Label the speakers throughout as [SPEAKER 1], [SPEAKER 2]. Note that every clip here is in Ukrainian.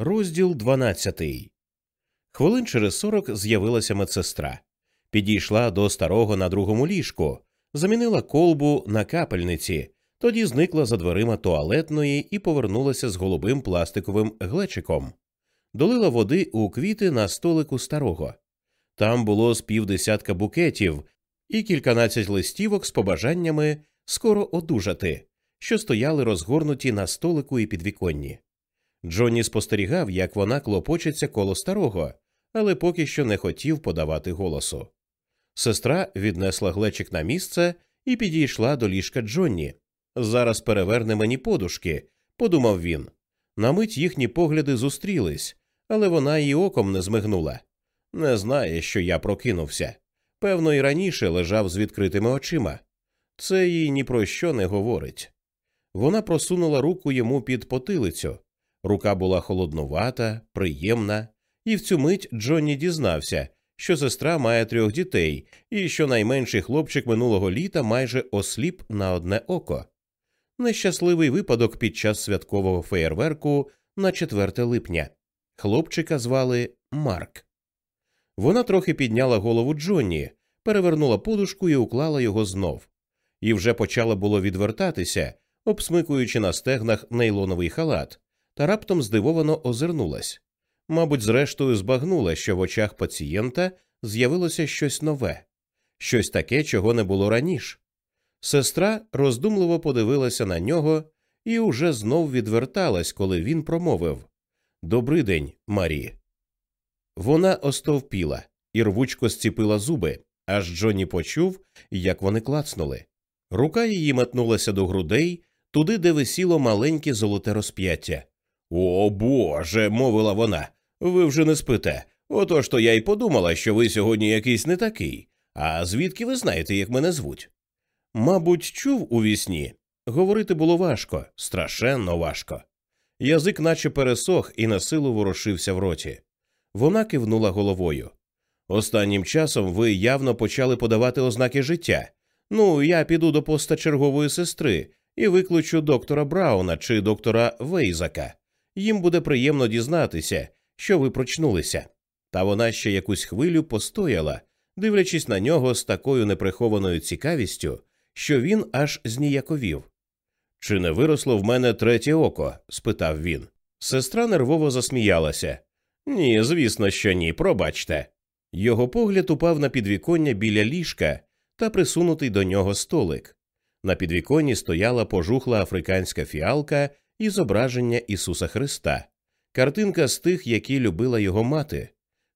[SPEAKER 1] Розділ 12. Хвилин через сорок з'явилася медсестра. Підійшла до старого на другому ліжку, замінила колбу на капельниці, тоді зникла за дверима туалетної і повернулася з голубим пластиковим глечиком. Долила води у квіти на столику старого. Там було з півдесятка букетів і кільканадцять листівок з побажаннями скоро одужати, що стояли розгорнуті на столику і підвіконні. Джонні спостерігав, як вона клопочеться коло старого, але поки що не хотів подавати голосу. Сестра віднесла глечик на місце і підійшла до ліжка Джонні. Зараз переверне мені подушки, подумав він. На мить їхні погляди зустрілись, але вона і оком не змигнула. Не знає, що я прокинувся. Певно, і раніше лежав з відкритими очима. Це їй ні про що не говорить. Вона просунула руку йому під потилицю. Рука була холоднувата, приємна, і в цю мить Джонні дізнався, що сестра має трьох дітей, і що найменший хлопчик минулого літа майже осліп на одне око. Нещасливий випадок під час святкового феєрверку на 4 липня. Хлопчика звали Марк. Вона трохи підняла голову Джонні, перевернула подушку і уклала його знов, і вже почала було відвертатися, обсмикуючи на стегнах нейлоновий халат, та раптом здивовано озирнулась. Мабуть, зрештою збагнула, що в очах пацієнта з'явилося щось нове, щось таке, чого не було раніше. Сестра роздумливо подивилася на нього і уже знов відверталась, коли він промовив «Добрий день, Марі. Вона остовпіла і рвучко зціпила зуби, аж Джонні почув, як вони клацнули. Рука її метнулася до грудей, туди, де висіло маленьке золоте розп'яття. О Боже, мовила вона. Ви вже не спите. Отож то я й подумала, що ви сьогодні якийсь не такий. А звідки ви знаєте, як мене звуть? Мабуть, чув у вісні. Говорити було важко, страшенно важко. Язик наче пересох і на силу ворушився в роті. Вона кивнула головою. Останнім часом ви явно почали подавати ознаки життя. Ну, я піду до поста чергової сестри і викличу доктора Брауна чи доктора Вейзака. Їм буде приємно дізнатися, що ви прочнулися. Та вона ще якусь хвилю постояла, дивлячись на нього з такою неприхованою цікавістю, що він аж зніяковів. Чи не виросло в мене третє око? спитав він. Сестра нервово засміялася. Ні, звісно, що ні, пробачте. Його погляд упав на підвіконня біля ліжка та присунутий до нього столик. На підвіконні стояла пожухла африканська фіалка і зображення Ісуса Христа, картинка з тих, які любила його мати.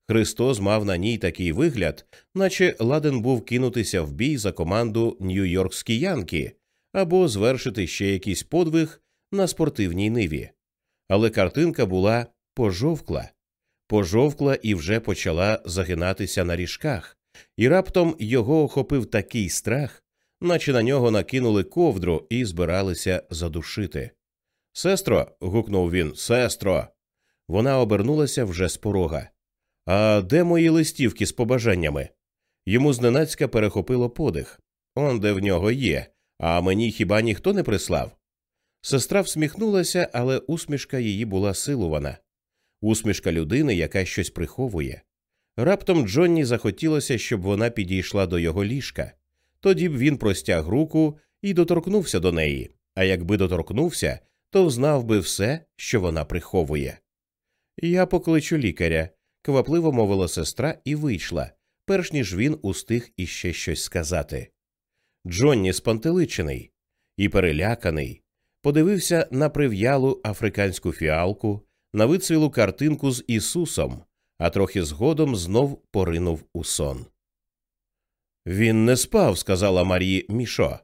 [SPEAKER 1] Христос мав на ній такий вигляд, наче ладен був кинутися в бій за команду Нью-Йоркські Янки або звершити ще якийсь подвиг на спортивній ниві. Але картинка була пожовкла, пожовкла і вже почала загинатися на ріжках, і раптом його охопив такий страх, наче на нього накинули ковдру і збиралися задушити. Сестро. гукнув він, сестро. Вона обернулася вже з порога. А де мої листівки з побажаннями? Йому зненацька перехопило подих. Он де в нього є, а мені хіба ніхто не прислав? Сестра всміхнулася, але усмішка її була силувана. Усмішка людини, яка щось приховує. Раптом Джонні захотілося, щоб вона підійшла до його ліжка. Тоді б він простяг руку і доторкнувся до неї, а якби доторкнувся, то знав би все, що вона приховує. Я покличу лікаря, квапливо мовила сестра і вийшла, перш ніж він устиг іще щось сказати. Джонні спантеличений і переляканий, подивився на прив'ялу африканську фіалку, на вицвілу картинку з Ісусом, а трохи згодом знов поринув у сон. Він не спав, сказала Марі Мішо,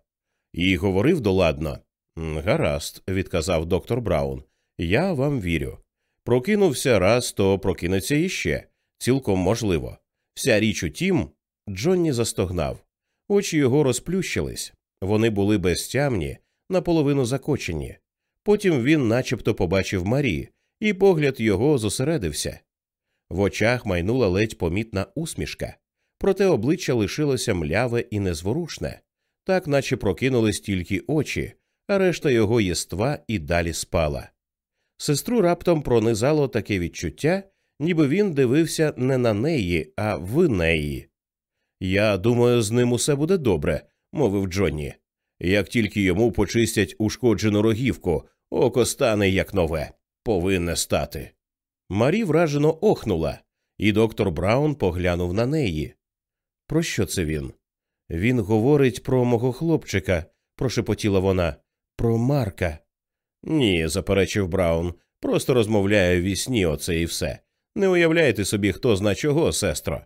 [SPEAKER 1] і говорив доладно. Гаразд, відказав доктор Браун. Я вам вірю. Прокинувся раз, то прокинеться іще. Цілком можливо. Вся річ у тім, Джонні застогнав. Очі його розплющились. Вони були безтямні, наполовину закочені. Потім він начебто побачив Марі, і погляд його зосередився. В очах майнула ледь помітна усмішка, проте обличчя лишилося мляве і незворушне, так наче прокинулись тільки очі, а решта його єства і далі спала. Сестру раптом пронизало таке відчуття, ніби він дивився не на неї, а в неї. Я думаю, з ним усе буде добре, мовив Джонні. Як тільки йому почистять ушкоджену рогівку, око стане як нове, повинне стати. Марі вражено охнула, і доктор Браун поглянув на неї. Про що це він? Він говорить про мого хлопчика, прошепотіла вона, про Марка. Ні, заперечив Браун, просто розмовляє в вісні оце і все. Не уявляєте собі, хто зна чого, сестро.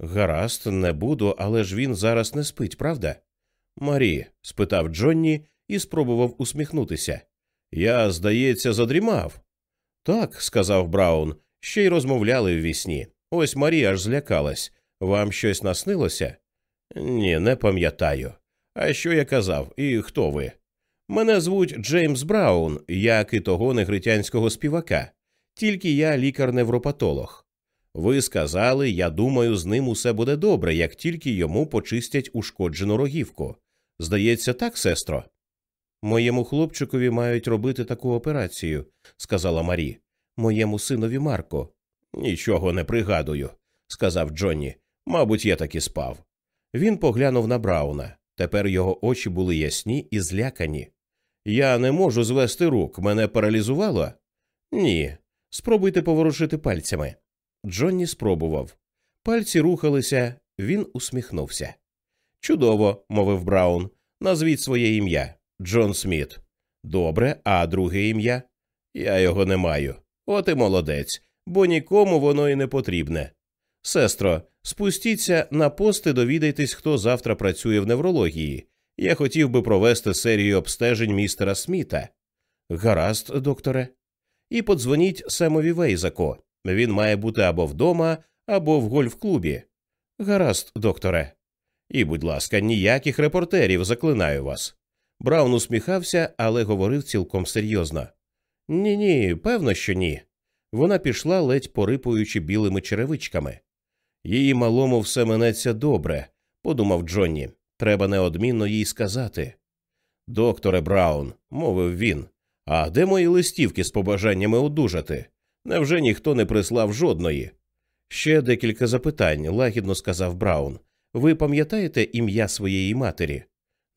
[SPEAKER 1] Гаразд, не буду, але ж він зараз не спить, правда? Марі? спитав Джонні і спробував усміхнутися. Я, здається, задрімав. Так, сказав Браун, ще й розмовляли в вісні. Ось Марі аж злякалась. Вам щось наснилося? Ні, не пам'ятаю. А що я казав, і хто ви? Мене звуть Джеймс Браун, як і того негритянського співака, тільки я лікар-невропатолог. Ви сказали, я думаю, з ним усе буде добре, як тільки йому почистять ушкоджену рогівку. Здається, так, сестро? Моєму хлопчикові мають робити таку операцію, сказала Марі. Моєму синові Марко. Нічого не пригадую, сказав Джонні. Мабуть, я таки спав. Він поглянув на Брауна. Тепер його очі були ясні і злякані. Я не можу звести рук, мене паралізувало? Ні. Спробуйте поворушити пальцями. Джонні спробував. Пальці рухалися, він усміхнувся. Чудово, мовив Браун. Назвіть своє ім'я Джон Сміт. Добре, а друге ім'я? Я його не маю. От і молодець, бо нікому воно і не потрібне. Сестро, спустіться на пост і довідайтесь, хто завтра працює в неврології. Я хотів би провести серію обстежень містера Сміта. Гаразд, докторе. І подзвоніть Семові Вейзако. Він має бути або вдома, або в гольф-клубі. Гаразд, докторе. І, будь ласка, ніяких репортерів, заклинаю вас. Браун усміхався, але говорив цілком серйозно. Ні, ні, певно, що ні. Вона пішла, ледь порипуючи білими черевичками. Її малому все минеться добре, подумав Джонні. Треба неодмінно їй сказати. Докторе Браун, мовив він, а де мої листівки з побажаннями одужати? Невже ніхто не прислав жодної? Ще декілька запитань, лагідно сказав Браун. Ви пам'ятаєте ім'я своєї матері?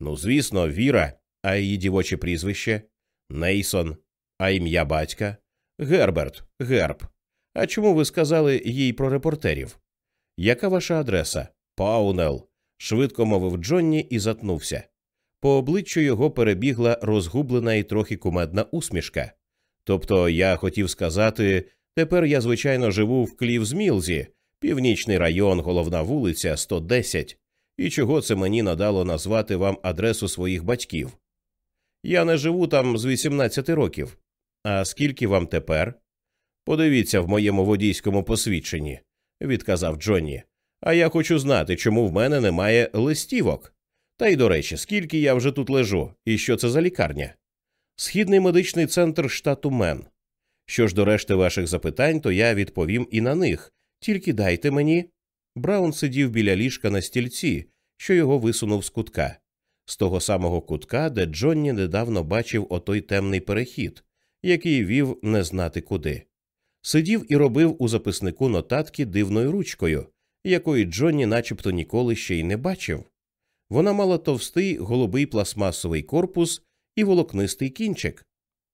[SPEAKER 1] Ну, звісно, Віра, а її дівоче прізвище Нейсон, а ім'я батька Герберт, Герб. А чому ви сказали їй про репортерів? Яка ваша адреса? Паунел, швидко мовив Джонні і затнувся. По обличчю його перебігла розгублена і трохи кумедна усмішка. Тобто я хотів сказати, тепер я, звичайно, живу в Клівзмілзі, північний район, головна вулиця 110. І чого це мені надало назвати вам адресу своїх батьків? Я не живу там з 18 років. А скільки вам тепер? Подивіться в моєму водійському посвідченні, відказав Джонні. А я хочу знати, чому в мене немає листівок. Та й до речі, скільки я вже тут лежу, і що це за лікарня? Східний медичний центр штату Мен. Що ж до решти ваших запитань, то я відповім і на них. Тільки дайте мені. Браун сидів біля ліжка на стільці, що його висунув з кутка, з того самого кутка, де Джонні недавно бачив отой темний перехід, який вів не знати куди. Сидів і робив у записнику нотатки дивною ручкою, якої Джонні начебто ніколи ще й не бачив. Вона мала товстий голубий пластмасовий корпус і волокнистий кінчик.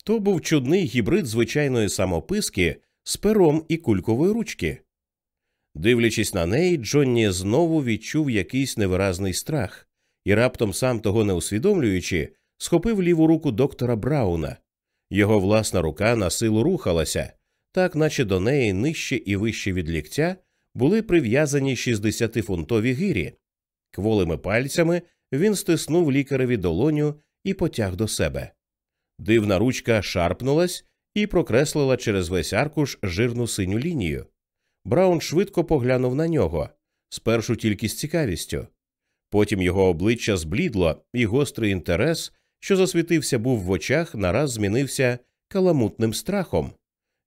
[SPEAKER 1] То був чудний гібрид звичайної самописки з пером і кулькової ручки. Дивлячись на неї, Джонні знову відчув якийсь невиразний страх і раптом, сам того не усвідомлюючи, схопив ліву руку доктора Брауна. Його власна рука на силу рухалася, так наче до неї нижче і вище від ліктя були прив'язані 60-фунтові гирі. Кволими пальцями він стиснув лікареві долоню і потяг до себе. Дивна ручка шарпнулась і прокреслила через весь аркуш жирну синю лінію. Браун швидко поглянув на нього, спершу тільки з цікавістю. Потім його обличчя зблідло, і гострий інтерес, що засвітився був в очах, нараз змінився каламутним страхом.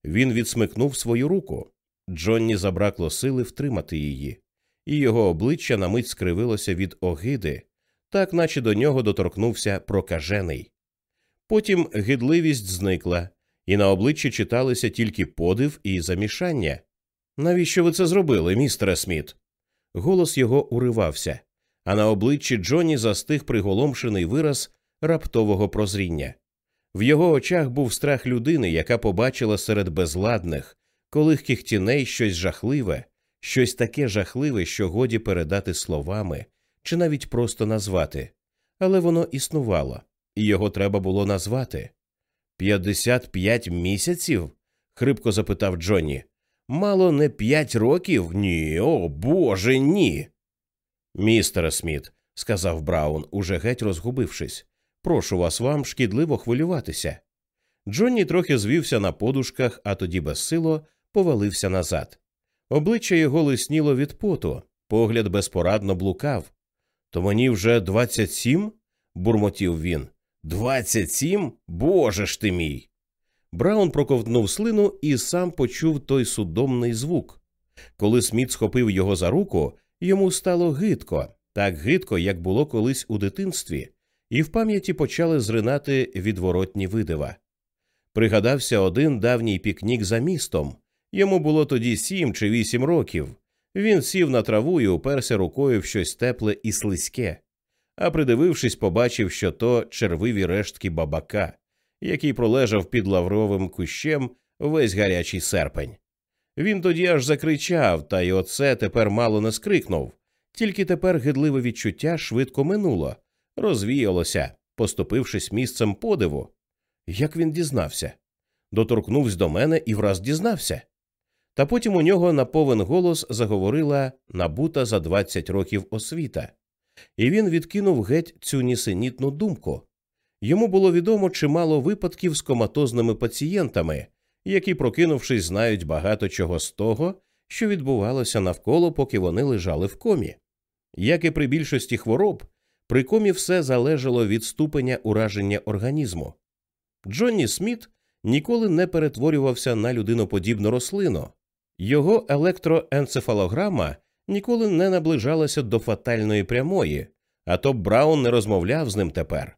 [SPEAKER 1] Він відсмикнув свою руку. Джонні забракло сили втримати її, і його обличчя на мить скривилося від огиди, так наче до нього доторкнувся прокажений. Потім гидливість зникла, і на обличчі читалися тільки подив і замішання. Навіщо ви це зробили, містере Сміт? Голос його уривався, а на обличчі Джонні застиг приголомшений вираз раптового прозріння. В його очах був страх людини, яка побачила серед безладних, колихких тіней щось жахливе, щось таке жахливе, що годі передати словами чи навіть просто назвати. Але воно існувало, і його треба було назвати. П'ятдесят п'ять місяців? хрипко запитав Джонні. Мало не п'ять років? Ні, о Боже, ні. Містере Сміт, сказав Браун, уже геть розгубившись, прошу вас вам шкідливо хвилюватися. Джонні трохи звівся на подушках, а тоді безсило повалився назад. Обличчя його лисніло від поту, погляд безпорадно блукав. То мені вже двадцять сім? бурмотів він. Двадцять сім? Боже ж ти мій. Браун проковтнув слину і сам почув той судомний звук. Коли Сміт схопив його за руку, йому стало гидко, так гидко, як було колись у дитинстві, і в пам'яті почали зринати відворотні видива. Пригадався один давній пікнік за містом. Йому було тоді сім чи вісім років. Він сів на траву і уперся рукою в щось тепле і слизьке, а придивившись, побачив, що то червиві рештки бабака, який пролежав під лавровим кущем весь гарячий серпень. Він тоді аж закричав, та й оце тепер мало не скрикнув, тільки тепер гидливе відчуття швидко минуло, розвіялося, поступившись місцем подиву. Як він дізнався? Доторкнувся до мене і враз дізнався. Та потім у нього на повен голос заговорила набута за 20 років освіта, і він відкинув геть цю нісенітну думку. Йому було відомо чимало випадків з коматозними пацієнтами, які, прокинувшись, знають багато чого з того, що відбувалося навколо, поки вони лежали в комі. Як і при більшості хвороб, при комі все залежало від ступеня ураження організму. Джонні Сміт ніколи не перетворювався на людиноподібну рослину, його електроенцефалограма ніколи не наближалася до фатальної прямої, а то Браун не розмовляв з ним тепер.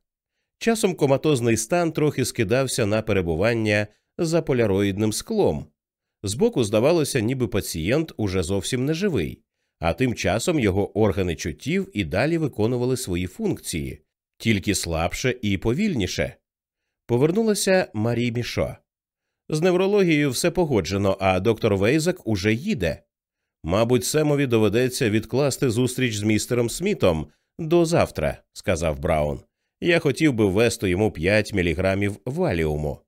[SPEAKER 1] Часом коматозний стан трохи скидався на перебування за поляроїдним склом. Збоку здавалося, ніби пацієнт уже зовсім не живий, а тим часом його органи чуттів і далі виконували свої функції, тільки слабше і повільніше. Повернулася Марі Мішо. З неврологією все погоджено, а доктор Вейзак уже їде. Мабуть, Семові доведеться відкласти зустріч з містером Смітом до завтра, сказав Браун. Я хотів би ввести йому 5 міліграмів валіуму.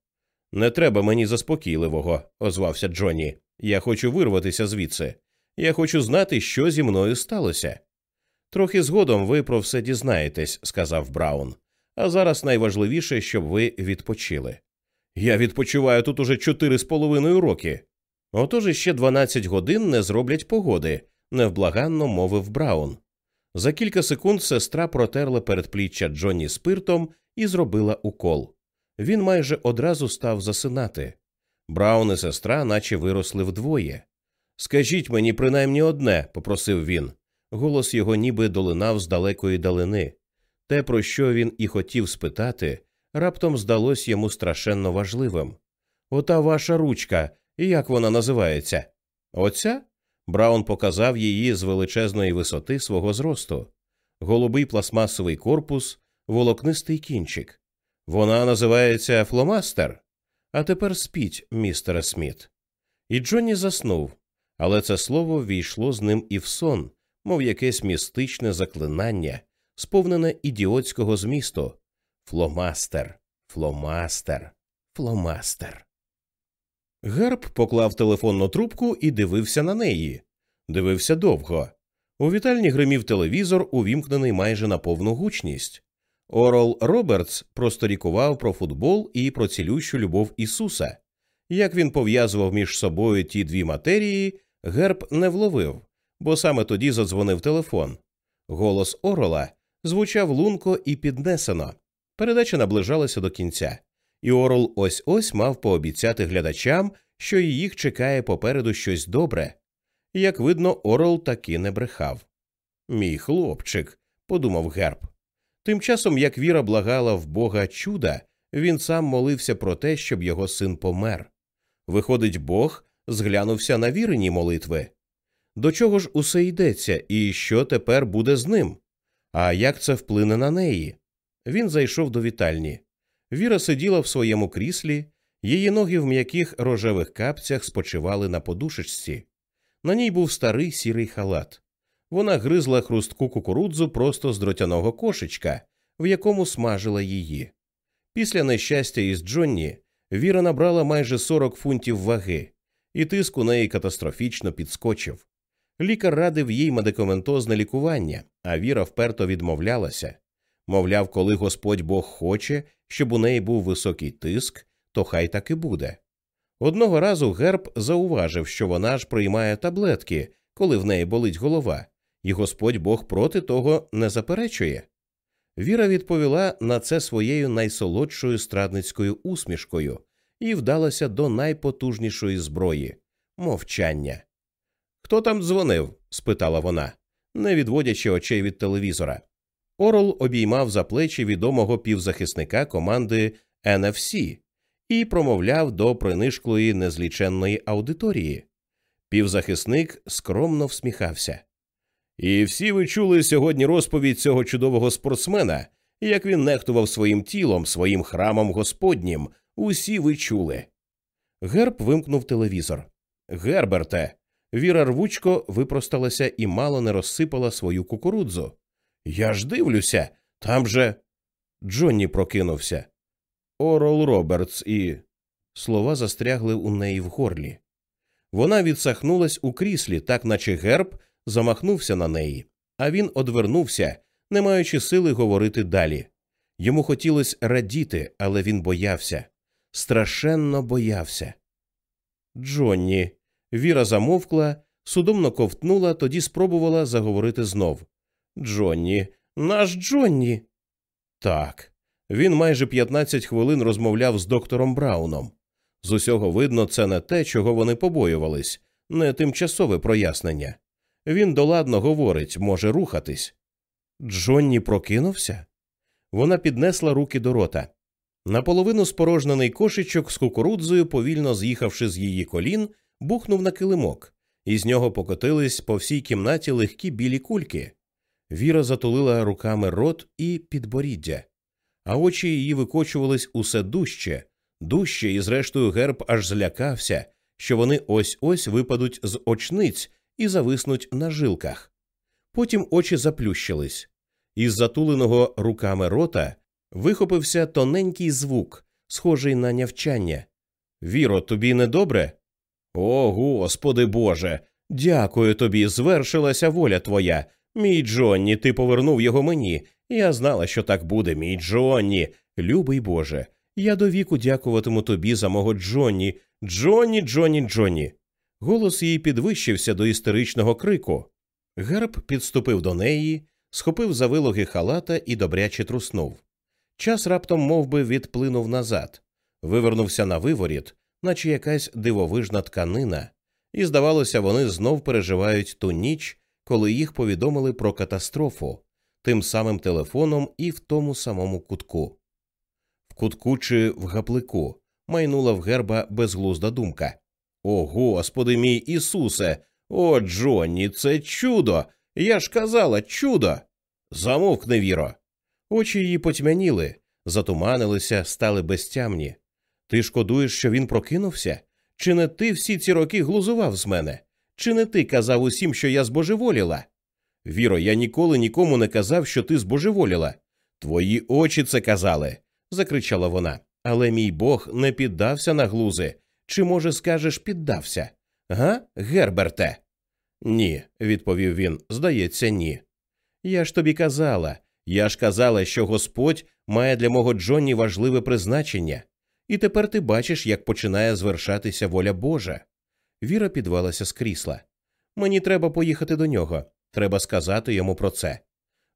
[SPEAKER 1] Не треба мені заспокійливого, озвався Джонні. Я хочу вирватися звідси. Я хочу знати, що зі мною сталося. Трохи згодом ви про все дізнаєтесь, сказав Браун. А зараз найважливіше, щоб ви відпочили. Я відпочиваю тут уже чотири з половиною роки. Отож іще дванадцять годин не зроблять погоди, невблаганно мовив Браун. За кілька секунд сестра протерла передпліччя Джонні спиртом і зробила укол. Він майже одразу став засинати. Браун і сестра, наче виросли вдвоє. Скажіть мені принаймні одне, попросив він. Голос його ніби долинав з далекої далини. Те, про що він і хотів спитати, раптом здалось йому страшенно важливим. Ота ваша ручка, як вона називається? Оця? Браун показав її з величезної висоти свого зросту. Голубий пластмасовий корпус, волокнистий кінчик. Вона називається фломастер. А тепер спіть, містере Сміт. І Джонні заснув, але це слово війшло з ним і в сон, мов якесь містичне заклинання, сповнене ідіотського змісту, Фломастер, фломастер, фломастер. Герб поклав телефонну трубку і дивився на неї. Дивився довго. У вітальні гримів телевізор, увімкнений майже на повну гучність. Орол Робертс просторікував про футбол і про цілющу любов Ісуса. Як він пов'язував між собою ті дві матерії, герб не вловив, бо саме тоді задзвонив телефон. Голос Орола звучав лунко і піднесено. Передача наближалася до кінця, і Орл ось ось мав пообіцяти глядачам, що їх чекає попереду щось добре. Як видно, Орл таки не брехав. Мій хлопчик, подумав Герб. Тим часом, як Віра благала в Бога чуда, він сам молився про те, щоб його син помер. Виходить, Бог зглянувся на вірені молитви. До чого ж усе йдеться, і що тепер буде з ним? А як це вплине на неї? Він зайшов до вітальні. Віра сиділа в своєму кріслі, її ноги в м'яких рожевих капцях спочивали на подушечці. На ній був старий сірий халат. Вона гризла хрустку кукурудзу просто з дротяного кошечка, в якому смажила її. Після нещастя із Джонні Віра набрала майже 40 фунтів ваги, і тиск у неї катастрофічно підскочив. Лікар радив їй медикаментозне лікування, а Віра вперто відмовлялася. Мовляв, коли Господь Бог хоче, щоб у неї був високий тиск, то хай так і буде. Одного разу Герб зауважив, що вона ж приймає таблетки, коли в неї болить голова, і Господь Бог проти того не заперечує. Віра відповіла на це своєю найсолодшою страдницькою усмішкою і вдалася до найпотужнішої зброї мовчання. Хто там дзвонив? спитала вона, не відводячи очей від телевізора. Орол обіймав за плечі відомого півзахисника команди NFC і промовляв до принишклої незліченної аудиторії. Півзахисник скромно всміхався. І всі ви чули сьогодні розповідь цього чудового спортсмена, як він нехтував своїм тілом, своїм храмом господнім. Усі ви чули. Герб вимкнув телевізор. Герберте. Віра рвучко випросталася і мало не розсипала свою кукурудзу. Я ж дивлюся, там же. Джонні прокинувся. Орол Робертс і. Слова застрягли у неї в горлі. Вона відсахнулась у кріслі, так наче герб замахнувся на неї, а він одвернувся, не маючи сили говорити далі. Йому хотілося радіти, але він боявся, страшенно боявся. Джонні. Віра замовкла, судомно ковтнула, тоді спробувала заговорити знов. Джонні, наш Джонні. Так. Він майже 15 хвилин розмовляв з доктором Брауном. З усього видно, це не те, чого вони побоювались, не тимчасове прояснення. Він доладно говорить, може рухатись. Джонні прокинувся. Вона піднесла руки до рота. Наполовину спорожнений кошечок з кукурудзою, повільно з'їхавши з її колін, бухнув на килимок, і з нього покотились по всій кімнаті легкі білі кульки. Віра затулила руками рот і підборіддя, а очі її викочувались усе дужче, дужче, і, зрештою, герб аж злякався, що вони ось ось випадуть з очниць і зависнуть на жилках. Потім очі заплющились. Із затуленого руками рота вихопився тоненький звук, схожий на нявчання. Віро, тобі недобре? О, Господи Боже, дякую тобі, звершилася воля твоя. Мій Джонні, ти повернув його мені. Я знала, що так буде, мій Джонні. Любий Боже. Я до віку дякуватиму тобі за мого Джонні. Джонні, Джонні, Джонні. Голос її підвищився до істеричного крику. Герб підступив до неї, схопив за вилоги халата і добряче труснув. Час раптом мов би, відплинув назад, вивернувся на виворіт, наче якась дивовижна тканина, і, здавалося, вони знов переживають ту ніч, коли їх повідомили про катастрофу тим самим телефоном і в тому самому кутку. В кутку чи в гаплику майнула в герба безглузда думка. О, Господи мій Ісусе, о, Джонні, це чудо! Я ж казала, чудо. Замовкни, Віро. Очі її потьмяніли, затуманилися, стали безтямні. Ти шкодуєш, що він прокинувся? Чи не ти всі ці роки глузував з мене? Чи не ти казав усім, що я збожеволіла? Віро, я ніколи нікому не казав, що ти збожеволіла. Твої очі це казали, закричала вона. Але мій Бог не піддався на глузи. Чи, може, скажеш, піддався? Га, Герберте? Ні, відповів він. Здається, ні. Я ж тобі казала. Я ж казала, що Господь має для мого Джонні важливе призначення, і тепер ти бачиш, як починає звершатися воля Божа. Віра підвелася з крісла. Мені треба поїхати до нього. Треба сказати йому про це.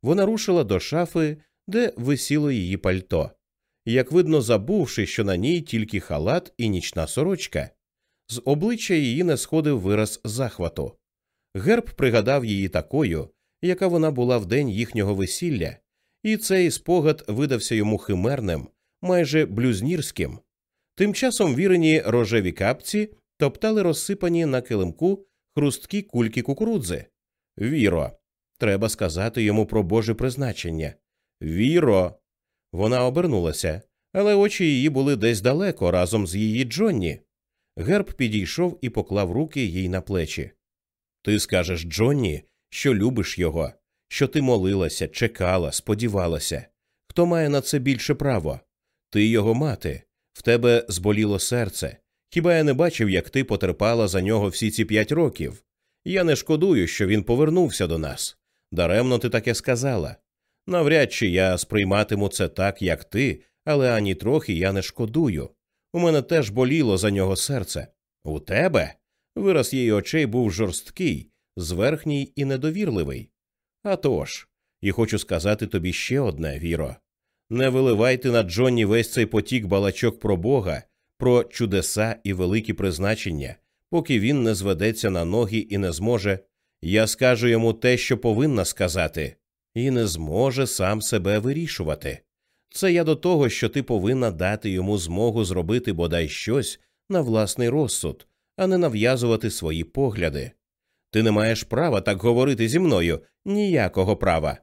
[SPEAKER 1] Вона рушила до шафи, де висіло її пальто як видно, забувши, що на ній тільки халат і нічна сорочка. З обличчя її не сходив вираз захвату. Герб пригадав її такою, яка вона була в день їхнього весілля, і цей спогад видався йому химерним, майже блюзнірським. Тим часом вірені рожеві капці топтали розсипані на килимку хрусткі кульки кукурудзи. Віро, треба сказати йому про Боже призначення. Віро. Вона обернулася, але очі її були десь далеко разом з її Джонні. Герб підійшов і поклав руки їй на плечі. Ти скажеш Джонні, що любиш його, що ти молилася, чекала, сподівалася. Хто має на це більше право? Ти його мати, в тебе зболіло серце. Хіба я не бачив, як ти потерпала за нього всі ці п'ять років? Я не шкодую, що він повернувся до нас. Даремно ти таке сказала. Навряд чи я сприйматиму це так, як ти, але ані трохи я не шкодую. У мене теж боліло за нього серце. У тебе? Вираз її очей був жорсткий, зверхній і недовірливий. А тож, і хочу сказати тобі ще одне, Віро. Не виливайте на Джонні весь цей потік балачок про Бога, про чудеса і великі призначення, поки він не зведеться на ноги і не зможе. Я скажу йому те, що повинна сказати, і не зможе сам себе вирішувати. Це я до того, що ти повинна дати йому змогу зробити бодай щось на власний розсуд, а не нав'язувати свої погляди. Ти не маєш права так говорити зі мною, ніякого права.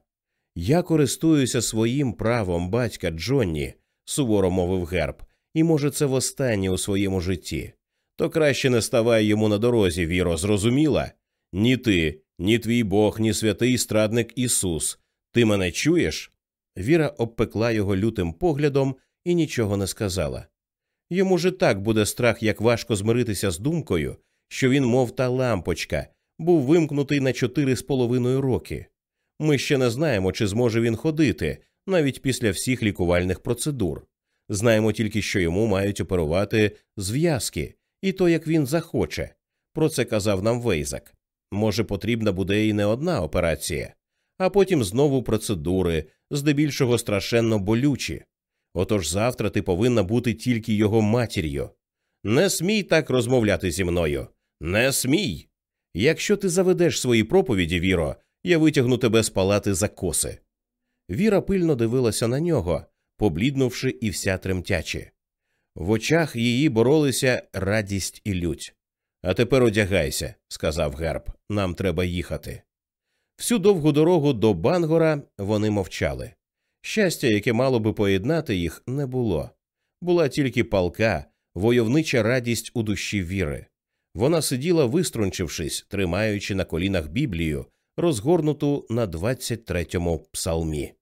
[SPEAKER 1] Я користуюся своїм правом батька Джонні, суворо мовив герб, і, може, це востаннє у своєму житті. То краще не ставай йому на дорозі, Віро, зрозуміла? Ні ти, ні твій Бог, ні святий страдник Ісус. Ти мене чуєш? Віра обпекла його лютим поглядом і нічого не сказала. Йому ж так буде страх, як важко змиритися з думкою, що він, мов та лампочка, був вимкнутий на чотири з половиною роки. Ми ще не знаємо, чи зможе він ходити, навіть після всіх лікувальних процедур. Знаємо тільки, що йому мають оперувати зв'язки, і то як він захоче. Про це казав нам Вейзак. Може, потрібна буде і не одна операція, а потім знову процедури, здебільшого страшенно болючі. Отож завтра ти повинна бути тільки його матір'ю. Не смій так розмовляти зі мною. Не смій. Якщо ти заведеш свої проповіді, Віро, я витягну тебе з палати за коси. Віра пильно дивилася на нього, побліднувши і вся тремтячи. В очах її боролися радість і лють. А тепер одягайся, сказав герб, нам треба їхати. Всю довгу дорогу до Бангора вони мовчали. Щастя, яке мало би поєднати їх, не було. Була тільки палка, войовнича радість у душі віри. Вона сиділа, виструнчившись, тримаючи на колінах Біблію, розгорнуту на 23-му псалмі.